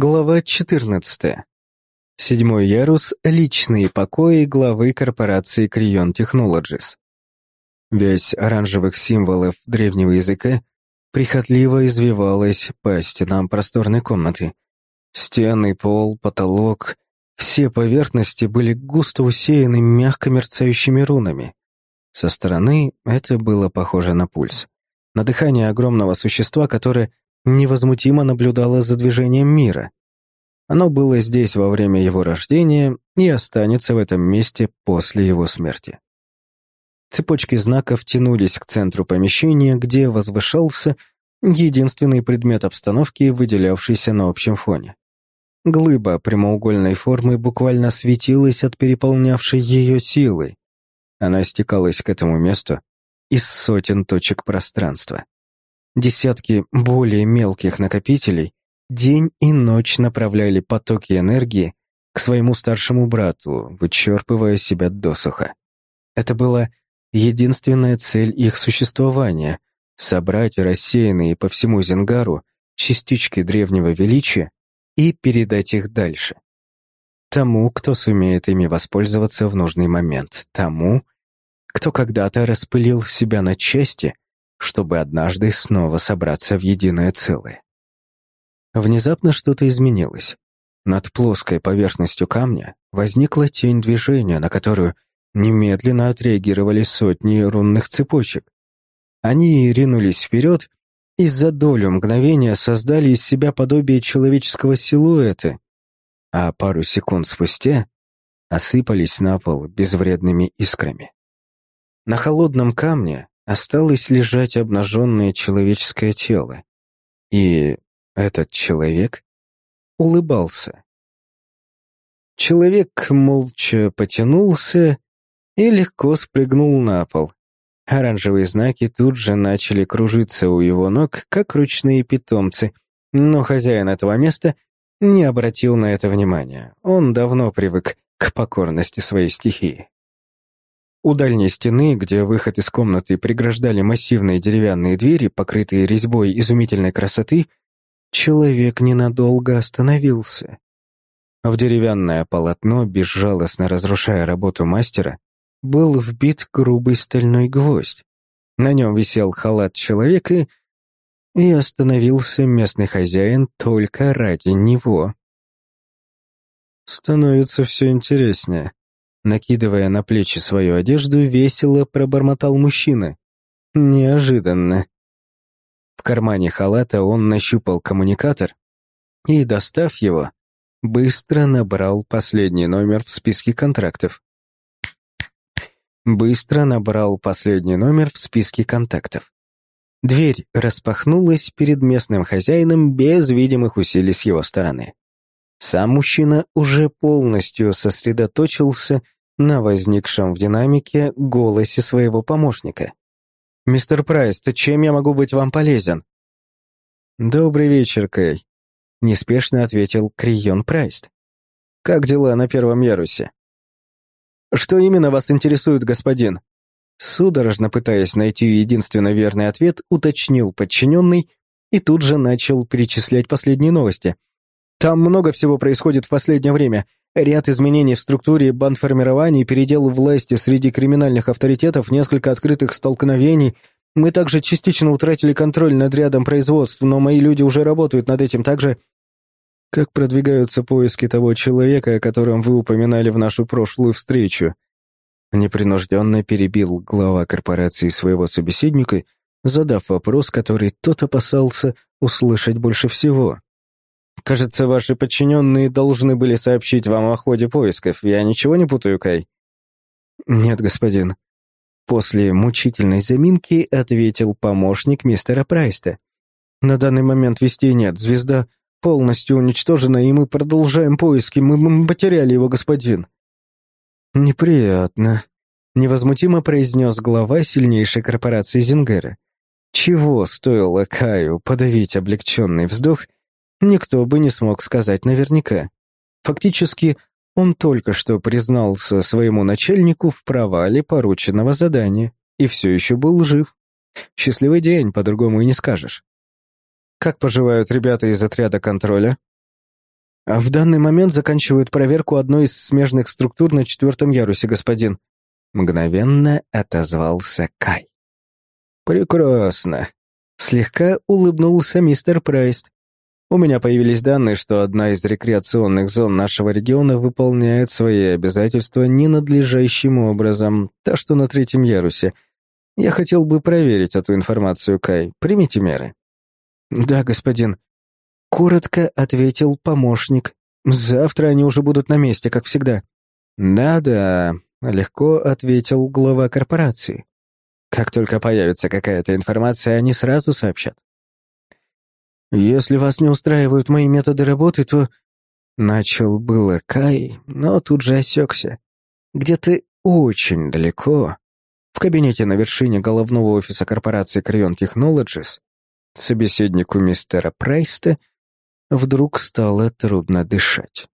Глава 14. Седьмой ярус – личные покои главы корпорации Крион Technologies. Весь оранжевых символов древнего языка прихотливо извивалась по стенам просторной комнаты. Стены, пол, потолок – все поверхности были густо усеяны мягко мерцающими рунами. Со стороны это было похоже на пульс. На дыхание огромного существа, которое невозмутимо наблюдало за движением мира. Оно было здесь во время его рождения и останется в этом месте после его смерти. Цепочки знаков тянулись к центру помещения, где возвышался единственный предмет обстановки, выделявшийся на общем фоне. Глыба прямоугольной формы буквально светилась от переполнявшей ее силы. Она стекалась к этому месту из сотен точек пространства. Десятки более мелких накопителей день и ночь направляли потоки энергии к своему старшему брату, вычерпывая себя досуха. Это была единственная цель их существования — собрать рассеянные по всему Зенгару частички древнего величия и передать их дальше. Тому, кто сумеет ими воспользоваться в нужный момент, тому, кто когда-то распылил себя на части — чтобы однажды снова собраться в единое целое. Внезапно что-то изменилось. Над плоской поверхностью камня возникла тень движения, на которую немедленно отреагировали сотни рунных цепочек. Они ринулись вперед и за долю мгновения создали из себя подобие человеческого силуэта, а пару секунд спустя осыпались на пол безвредными искрами. На холодном камне осталось лежать обнаженное человеческое тело. И этот человек улыбался. Человек молча потянулся и легко спрыгнул на пол. Оранжевые знаки тут же начали кружиться у его ног, как ручные питомцы, но хозяин этого места не обратил на это внимания. Он давно привык к покорности своей стихии. У дальней стены, где выход из комнаты преграждали массивные деревянные двери, покрытые резьбой изумительной красоты, человек ненадолго остановился. В деревянное полотно, безжалостно разрушая работу мастера, был вбит грубый стальной гвоздь. На нем висел халат человека, и остановился местный хозяин только ради него. «Становится все интереснее», Накидывая на плечи свою одежду, весело пробормотал мужчина. Неожиданно. В кармане халата он нащупал коммуникатор и, достав его, быстро набрал последний номер в списке контрактов. Быстро набрал последний номер в списке контактов. Дверь распахнулась перед местным хозяином без видимых усилий с его стороны. Сам мужчина уже полностью сосредоточился на возникшем в динамике голосе своего помощника. «Мистер Прайс, чем я могу быть вам полезен?» «Добрый вечер, Кэй», — неспешно ответил Крион Прайст. «Как дела на первом ярусе?» «Что именно вас интересует, господин?» Судорожно пытаясь найти единственно верный ответ, уточнил подчиненный и тут же начал перечислять последние новости — там много всего происходит в последнее время. Ряд изменений в структуре бандформирований, передел власти среди криминальных авторитетов, несколько открытых столкновений. Мы также частично утратили контроль над рядом производств, но мои люди уже работают над этим также. Как продвигаются поиски того человека, о котором вы упоминали в нашу прошлую встречу? Непринужденно перебил глава корпорации своего собеседника, задав вопрос, который тот опасался услышать больше всего. Кажется, ваши подчиненные должны были сообщить вам о ходе поисков. Я ничего не путаю, Кай?» «Нет, господин». После мучительной заминки ответил помощник мистера Прайста. «На данный момент вести нет. Звезда полностью уничтожена, и мы продолжаем поиски. Мы, мы потеряли его, господин». «Неприятно», — невозмутимо произнес глава сильнейшей корпорации Зингера. Чего стоило Каю подавить облегченный вздох никто бы не смог сказать наверняка. Фактически, он только что признался своему начальнику в провале порученного задания и все еще был жив. Счастливый день, по-другому и не скажешь. Как поживают ребята из отряда контроля? В данный момент заканчивают проверку одной из смежных структур на четвертом ярусе, господин. Мгновенно отозвался Кай. Прекрасно. Слегка улыбнулся мистер Прайст. У меня появились данные, что одна из рекреационных зон нашего региона выполняет свои обязательства ненадлежащим образом, та, что на третьем ярусе. Я хотел бы проверить эту информацию, Кай. Примите меры. Да, господин. Коротко ответил помощник. Завтра они уже будут на месте, как всегда. Да-да, легко ответил глава корпорации. Как только появится какая-то информация, они сразу сообщат. «Если вас не устраивают мои методы работы, то...» Начал было Кай, но тут же осекся. Где-то очень далеко, в кабинете на вершине головного офиса корпорации Crayon Technologies, собеседнику мистера Прайста вдруг стало трудно дышать.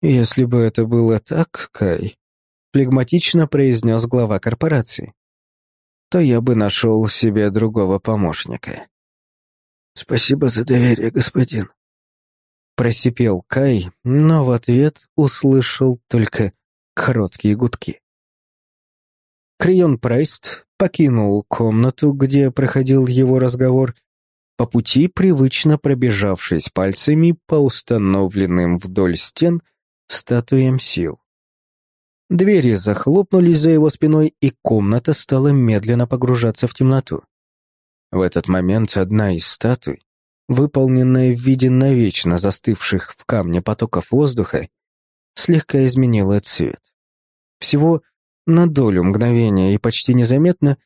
«Если бы это было так, Кай», — флегматично произнес глава корпорации, то я бы нашел себе другого помощника. «Спасибо за доверие, господин». Просипел Кай, но в ответ услышал только короткие гудки. Крион Прайст покинул комнату, где проходил его разговор, по пути привычно пробежавшись пальцами по установленным вдоль стен статуям сил. Двери захлопнулись за его спиной, и комната стала медленно погружаться в темноту. В этот момент одна из статуй, выполненная в виде навечно застывших в камне потоков воздуха, слегка изменила цвет. Всего на долю мгновения и почти незаметно,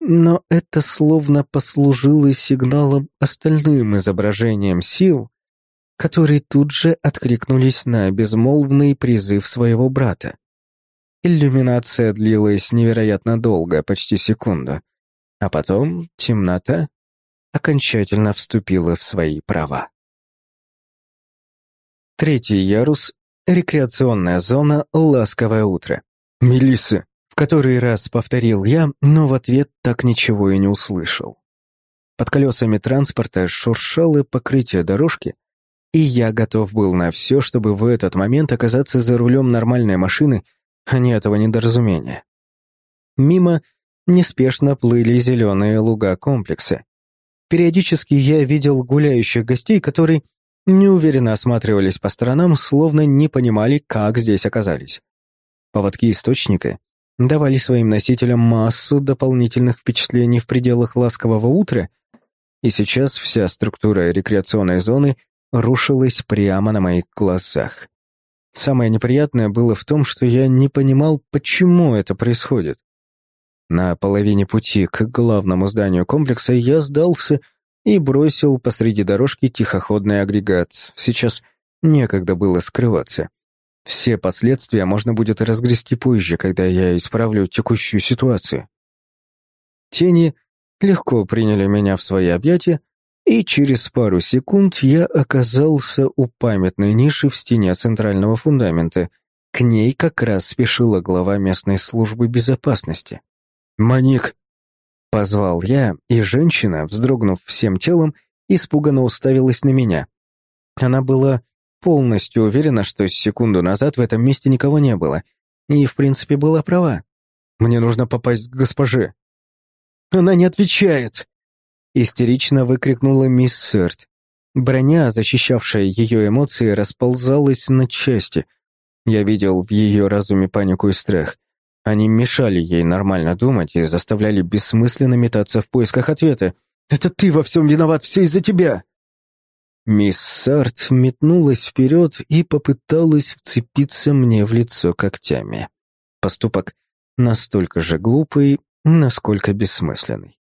но это словно послужило сигналом остальным изображениям сил, которые тут же откликнулись на безмолвный призыв своего брата. Иллюминация длилась невероятно долго, почти секунду. А потом темнота окончательно вступила в свои права. Третий ярус — рекреационная зона «Ласковое утро». «Мелисса!» — в который раз повторил я, но в ответ так ничего и не услышал. Под колесами транспорта шуршало покрытие дорожки, и я готов был на все, чтобы в этот момент оказаться за рулем нормальной машины, а не этого недоразумения. Мимо неспешно плыли зеленые луга комплекса. Периодически я видел гуляющих гостей, которые неуверенно осматривались по сторонам, словно не понимали, как здесь оказались. Поводки источника давали своим носителям массу дополнительных впечатлений в пределах ласкового утра, и сейчас вся структура рекреационной зоны рушилась прямо на моих глазах. Самое неприятное было в том, что я не понимал, почему это происходит. На половине пути к главному зданию комплекса я сдался и бросил посреди дорожки тихоходный агрегат. Сейчас некогда было скрываться. Все последствия можно будет разгрести позже, когда я исправлю текущую ситуацию. Тени легко приняли меня в свои объятия, и через пару секунд я оказался у памятной ниши в стене центрального фундамента. К ней как раз спешила глава местной службы безопасности. «Маник!» — позвал я, и женщина, вздрогнув всем телом, испуганно уставилась на меня. Она была полностью уверена, что секунду назад в этом месте никого не было, и, в принципе, была права. «Мне нужно попасть к госпоже». «Она не отвечает!» Истерично выкрикнула мисс Сёрт. Броня, защищавшая ее эмоции, расползалась на части. Я видел в ее разуме панику и страх. Они мешали ей нормально думать и заставляли бессмысленно метаться в поисках ответа. «Это ты во всем виноват, все из-за тебя!» Мисс Сарт метнулась вперед и попыталась вцепиться мне в лицо когтями. Поступок настолько же глупый, насколько бессмысленный.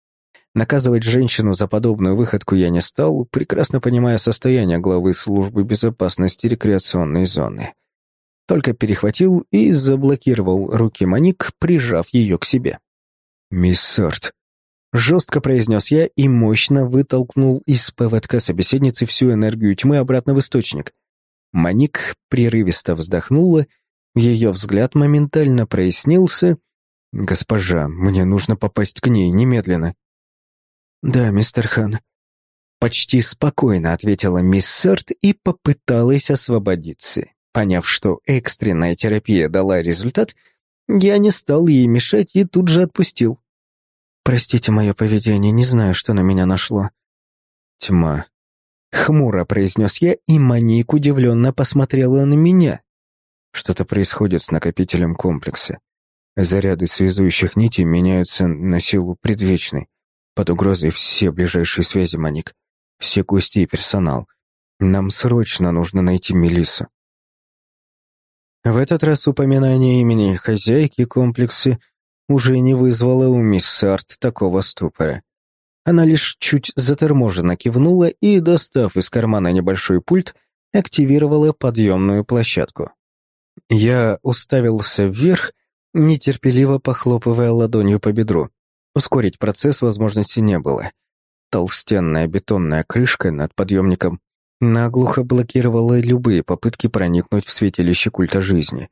Наказывать женщину за подобную выходку я не стал, прекрасно понимая состояние главы службы безопасности рекреационной зоны только перехватил и заблокировал руки Маник, прижав ее к себе. «Мисс Сорт», — жестко произнес я и мощно вытолкнул из ПВТК собеседницы всю энергию тьмы обратно в источник. Маник прерывисто вздохнула, ее взгляд моментально прояснился. «Госпожа, мне нужно попасть к ней немедленно». «Да, мистер Хан», Почти спокойно ответила мисс Сэрт и попыталась освободиться. Поняв, что экстренная терапия дала результат, я не стал ей мешать и тут же отпустил. «Простите мое поведение, не знаю, что на меня нашло». «Тьма», — хмуро произнес я, и Маник удивленно посмотрела на меня. Что-то происходит с накопителем комплекса. Заряды связующих нитей меняются на силу предвечной. Под угрозой все ближайшие связи, Маник. Все гости и персонал. Нам срочно нужно найти Мелиссу. В этот раз упоминание имени хозяйки комплекса уже не вызвало у мисс Сарт такого ступора. Она лишь чуть заторможенно кивнула и, достав из кармана небольшой пульт, активировала подъемную площадку. Я уставился вверх, нетерпеливо похлопывая ладонью по бедру. Ускорить процесс возможности не было. Толстенная бетонная крышка над подъемником наглухо блокировала любые попытки проникнуть в святилище культа жизни.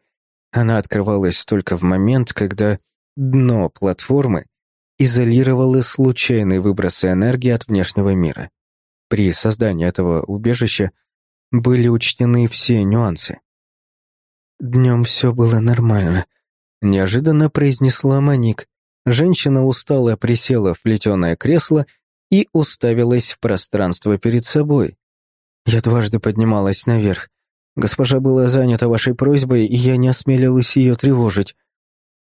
Она открывалась только в момент, когда дно платформы изолировало случайные выбросы энергии от внешнего мира. При создании этого убежища были учтены все нюансы. «Днем все было нормально», — неожиданно произнесла Маник. Женщина устало присела в плетеное кресло и уставилась в пространство перед собой. Я дважды поднималась наверх. Госпожа была занята вашей просьбой, и я не осмелилась ее тревожить.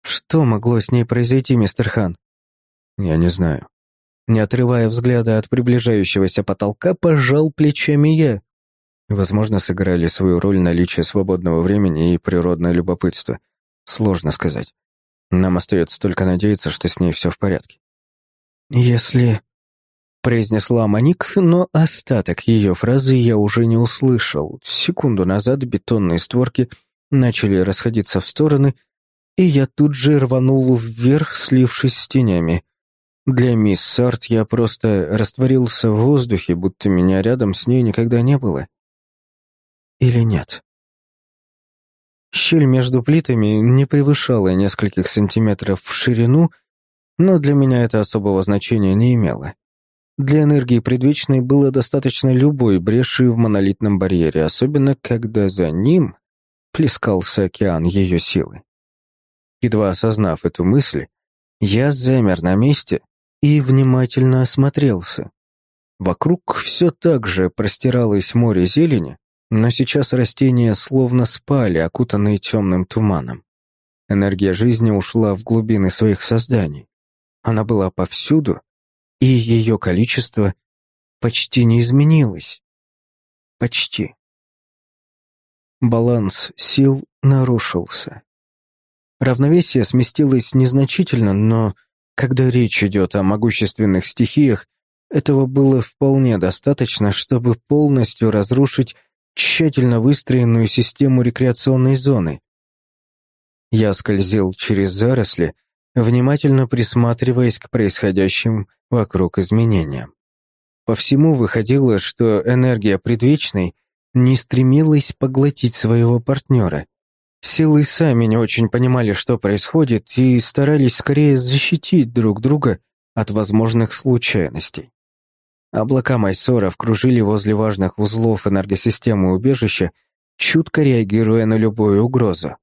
Что могло с ней произойти, мистер Хан? Я не знаю. Не отрывая взгляда от приближающегося потолка, пожал плечами я. Возможно, сыграли свою роль наличие свободного времени и природное любопытство. Сложно сказать. Нам остается только надеяться, что с ней все в порядке. Если произнесла Маник, но остаток ее фразы я уже не услышал. Секунду назад бетонные створки начали расходиться в стороны, и я тут же рванул вверх, слившись с тенями. Для мисс Сарт я просто растворился в воздухе, будто меня рядом с ней никогда не было. Или нет? Щель между плитами не превышала нескольких сантиметров в ширину, но для меня это особого значения не имело. Для энергии предвечной было достаточно любой бреши в монолитном барьере, особенно когда за ним плескался океан ее силы. Едва осознав эту мысль, я замер на месте и внимательно осмотрелся. Вокруг все так же простиралось море зелени, но сейчас растения словно спали, окутанные темным туманом. Энергия жизни ушла в глубины своих созданий. Она была повсюду, и ее количество почти не изменилось. Почти. Баланс сил нарушился. Равновесие сместилось незначительно, но когда речь идет о могущественных стихиях, этого было вполне достаточно, чтобы полностью разрушить тщательно выстроенную систему рекреационной зоны. Я скользил через заросли, внимательно присматриваясь к происходящим вокруг изменениям. По всему выходило, что энергия предвечной не стремилась поглотить своего партнера. Силы сами не очень понимали, что происходит, и старались скорее защитить друг друга от возможных случайностей. Облака Майсоров кружили возле важных узлов энергосистемы убежища, чутко реагируя на любую угрозу.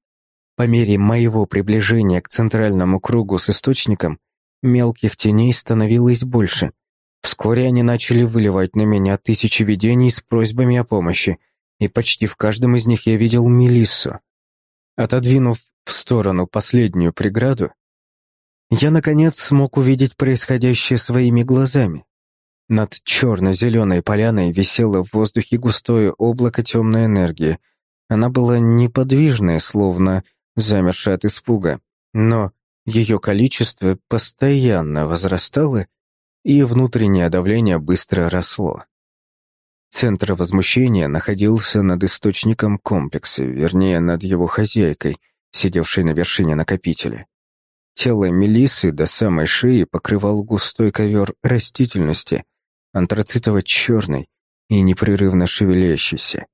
По мере моего приближения к центральному кругу с источником, мелких теней становилось больше. Вскоре они начали выливать на меня тысячи видений с просьбами о помощи, и почти в каждом из них я видел Мелиссу. Отодвинув в сторону последнюю преграду, я, наконец, смог увидеть происходящее своими глазами. Над черно-зеленой поляной висело в воздухе густое облако темной энергии. Она была неподвижная, словно замершая от испуга, но ее количество постоянно возрастало, и внутреннее давление быстро росло. Центр возмущения находился над источником комплекса, вернее, над его хозяйкой, сидевшей на вершине накопителя. Тело Мелисы до самой шеи покрывал густой ковер растительности, антрацитово-черный и непрерывно шевелящийся.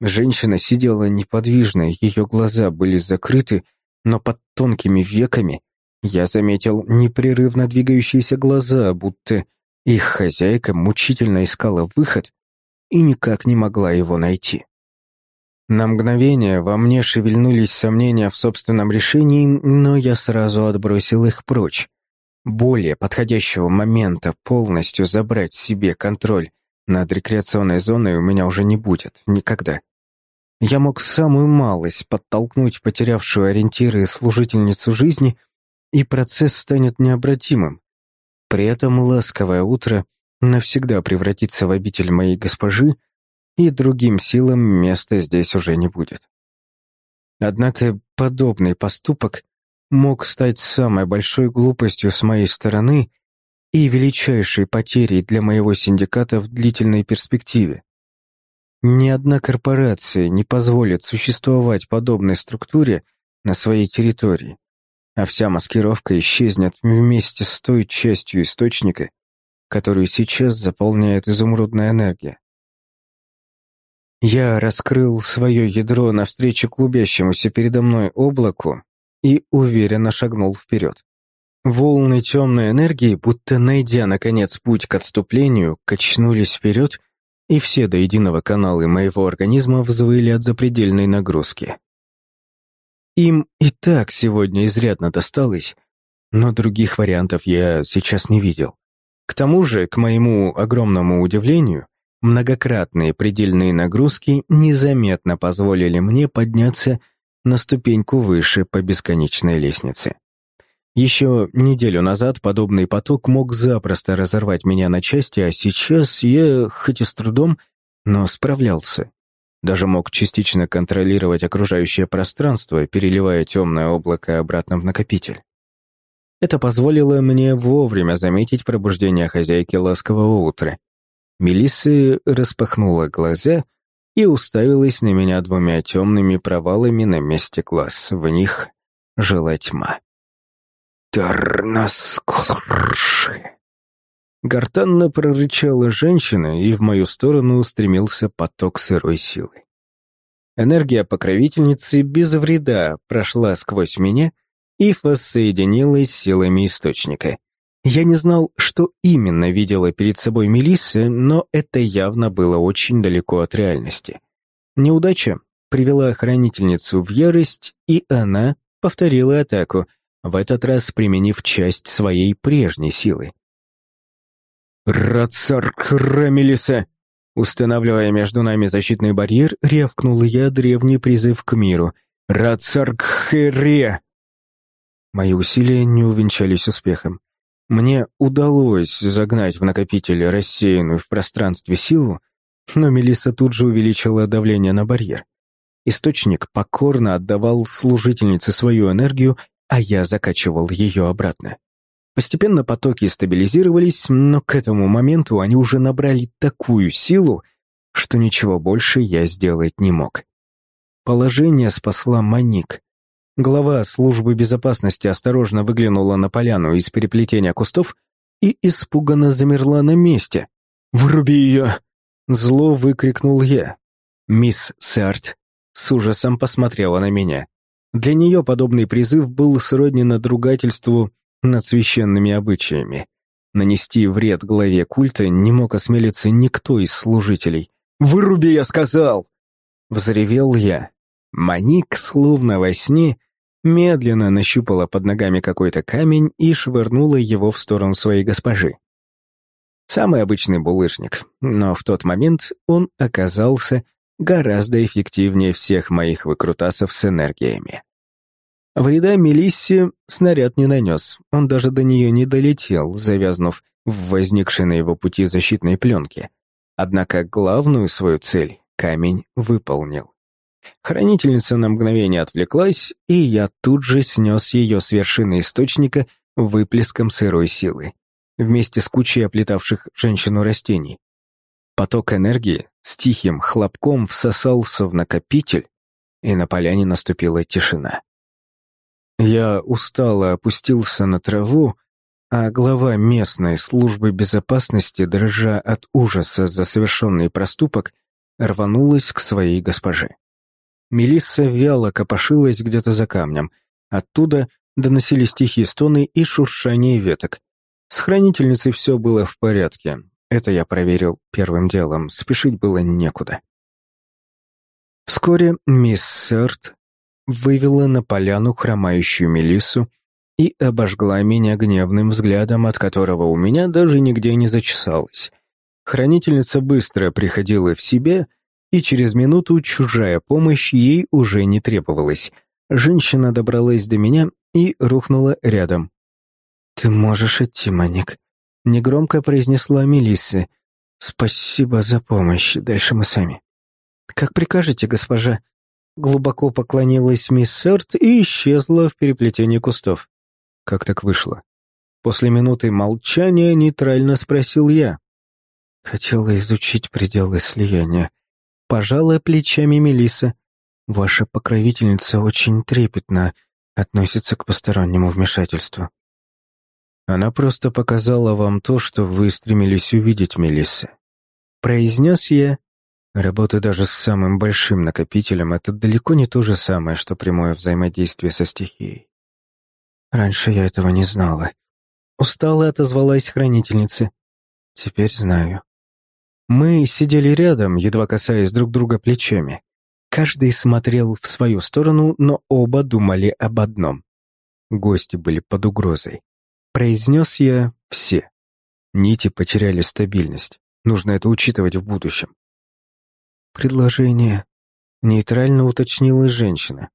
Женщина сидела неподвижно, ее глаза были закрыты, но под тонкими веками я заметил непрерывно двигающиеся глаза, будто Их хозяйка мучительно искала выход и никак не могла его найти. На мгновение во мне шевельнулись сомнения в собственном решении, но я сразу отбросил их прочь. Более подходящего момента полностью забрать себе контроль над рекреационной зоной у меня уже не будет, никогда. Я мог самую малость подтолкнуть потерявшую ориентиры служительницу жизни, и процесс станет необратимым. При этом ласковое утро навсегда превратится в обитель моей госпожи, и другим силам места здесь уже не будет. Однако подобный поступок мог стать самой большой глупостью с моей стороны и величайшей потерей для моего синдиката в длительной перспективе. Ни одна корпорация не позволит существовать подобной структуре на своей территории, а вся маскировка исчезнет вместе с той частью источника, которую сейчас заполняет изумрудная энергия. Я раскрыл свое ядро навстречу клубящемуся передо мной облаку и уверенно шагнул вперед. Волны темной энергии, будто найдя, наконец, путь к отступлению, качнулись вперед, и все до единого каналы моего организма взвыли от запредельной нагрузки. Им и так сегодня изрядно досталось, но других вариантов я сейчас не видел. К тому же, к моему огромному удивлению, Многократные предельные нагрузки незаметно позволили мне подняться на ступеньку выше по бесконечной лестнице. Еще неделю назад подобный поток мог запросто разорвать меня на части, а сейчас я, хоть и с трудом, но справлялся. Даже мог частично контролировать окружающее пространство, переливая темное облако обратно в накопитель. Это позволило мне вовремя заметить пробуждение хозяйки ласкового утра Мелисса распахнула глаза и уставилась на меня двумя темными провалами на месте глаз. В них жила тьма. «Тарнаскорши!» Гортанно прорычала женщина, и в мою сторону устремился поток сырой силы. Энергия покровительницы без вреда прошла сквозь меня и воссоединилась с силами источника. Я не знал, что именно видела перед собой Мелисса, но это явно было очень далеко от реальности. Неудача привела хранительницу в ярость, и она повторила атаку, в этот раз применив часть своей прежней силы. «Рацаркра, Мелисса!» Устанавливая между нами защитный барьер, рявкнул я древний призыв к миру. «Рацаркхере!» Мои усилия не увенчались успехом. Мне удалось загнать в накопитель рассеянную в пространстве силу, но Мелисса тут же увеличила давление на барьер. Источник покорно отдавал служительнице свою энергию, а я закачивал ее обратно. Постепенно потоки стабилизировались, но к этому моменту они уже набрали такую силу, что ничего больше я сделать не мог. Положение спасла Маник. Глава службы безопасности осторожно выглянула на поляну из переплетения кустов и испуганно замерла на месте. «Вруби ее!» Зло выкрикнул я. Мисс Сарт с ужасом посмотрела на меня. Для нее подобный призыв был сродни надругательству над священными обычаями. Нанести вред главе культа не мог осмелиться никто из служителей. «Выруби, я сказал!» Взревел я. Маник, словно во сне, медленно нащупала под ногами какой-то камень и швырнула его в сторону своей госпожи. Самый обычный булыжник, но в тот момент он оказался гораздо эффективнее всех моих выкрутасов с энергиями. Вреда Мелиссе снаряд не нанес, он даже до нее не долетел, завязнув в возникшей на его пути защитной пленке. Однако главную свою цель камень выполнил. Хранительница на мгновение отвлеклась, и я тут же снес ее с вершины источника выплеском сырой силы, вместе с кучей оплетавших женщину растений. Поток энергии с тихим хлопком всосался в накопитель, и на поляне наступила тишина. Я устало опустился на траву, а глава местной службы безопасности, дрожа от ужаса за совершенный проступок, рванулась к своей госпоже. Мелисса вяло копошилась где-то за камнем. Оттуда доносились тихие стоны и шуршание веток. С хранительницей все было в порядке. Это я проверил первым делом, спешить было некуда. Вскоре мисс Сэрт вывела на поляну хромающую Мелиссу и обожгла меня гневным взглядом, от которого у меня даже нигде не зачесалось. Хранительница быстро приходила в себя, и через минуту чужая помощь ей уже не требовалась. Женщина добралась до меня и рухнула рядом. «Ты можешь идти, Маник», — негромко произнесла Мелисса. «Спасибо за помощь, дальше мы сами». «Как прикажете, госпожа?» Глубоко поклонилась мисс Сёрт и исчезла в переплетении кустов. Как так вышло? После минуты молчания нейтрально спросил я. Хотела изучить пределы слияния. Пожала плечами Мелиса. Ваша покровительница очень трепетно относится к постороннему вмешательству. Она просто показала вам то, что вы стремились увидеть, Мелисса. Произнес я. Работа даже с самым большим накопителем — это далеко не то же самое, что прямое взаимодействие со стихией. Раньше я этого не знала. Устало отозвалась хранительница. Теперь знаю. Мы сидели рядом, едва касаясь друг друга плечами. Каждый смотрел в свою сторону, но оба думали об одном. Гости были под угрозой. Произнес я все. Нити потеряли стабильность. Нужно это учитывать в будущем. Предложение. Нейтрально уточнила женщина.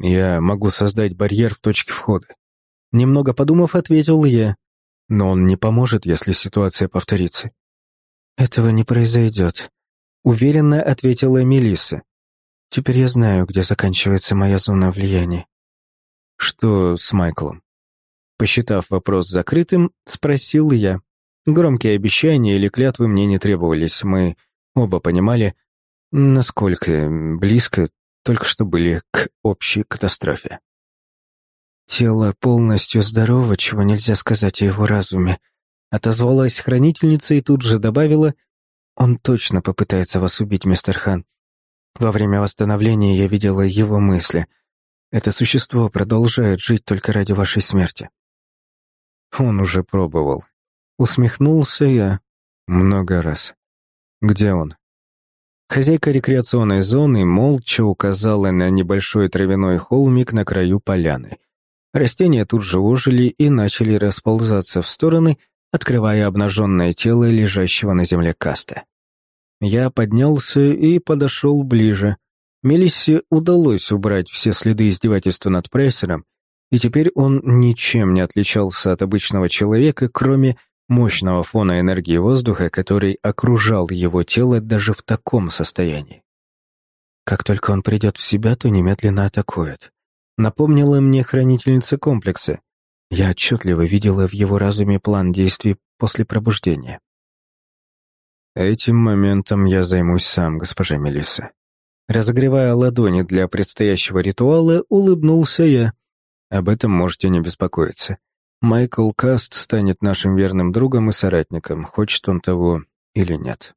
Я могу создать барьер в точке входа. Немного подумав, ответил я. Но он не поможет, если ситуация повторится. Этого не произойдет. Уверенно ответила Мелисса. Теперь я знаю, где заканчивается моя зона влияния. Что с Майклом? Посчитав вопрос закрытым, спросил я. Громкие обещания или клятвы мне не требовались. Мы оба понимали, насколько близко только что были к общей катастрофе. Тело полностью здорово, чего нельзя сказать о его разуме. Отозвалась хранительница и тут же добавила, «Он точно попытается вас убить, мистер Хан. Во время восстановления я видела его мысли. Это существо продолжает жить только ради вашей смерти». Он уже пробовал. Усмехнулся я много раз. Где он? Хозяйка рекреационной зоны молча указала на небольшой травяной холмик на краю поляны. Растения тут же ожили и начали расползаться в стороны, открывая обнаженное тело лежащего на земле каста. Я поднялся и подошел ближе. Мелиссе удалось убрать все следы издевательства над прессером, и теперь он ничем не отличался от обычного человека, кроме мощного фона энергии воздуха, который окружал его тело даже в таком состоянии. Как только он придет в себя, то немедленно атакует. Напомнила мне хранительница комплекса. Я отчетливо видела в его разуме план действий после пробуждения. Этим моментом я займусь сам, госпожа Мелисса. Разогревая ладони для предстоящего ритуала, улыбнулся я. Об этом можете не беспокоиться. Майкл Каст станет нашим верным другом и соратником, хочет он того или нет.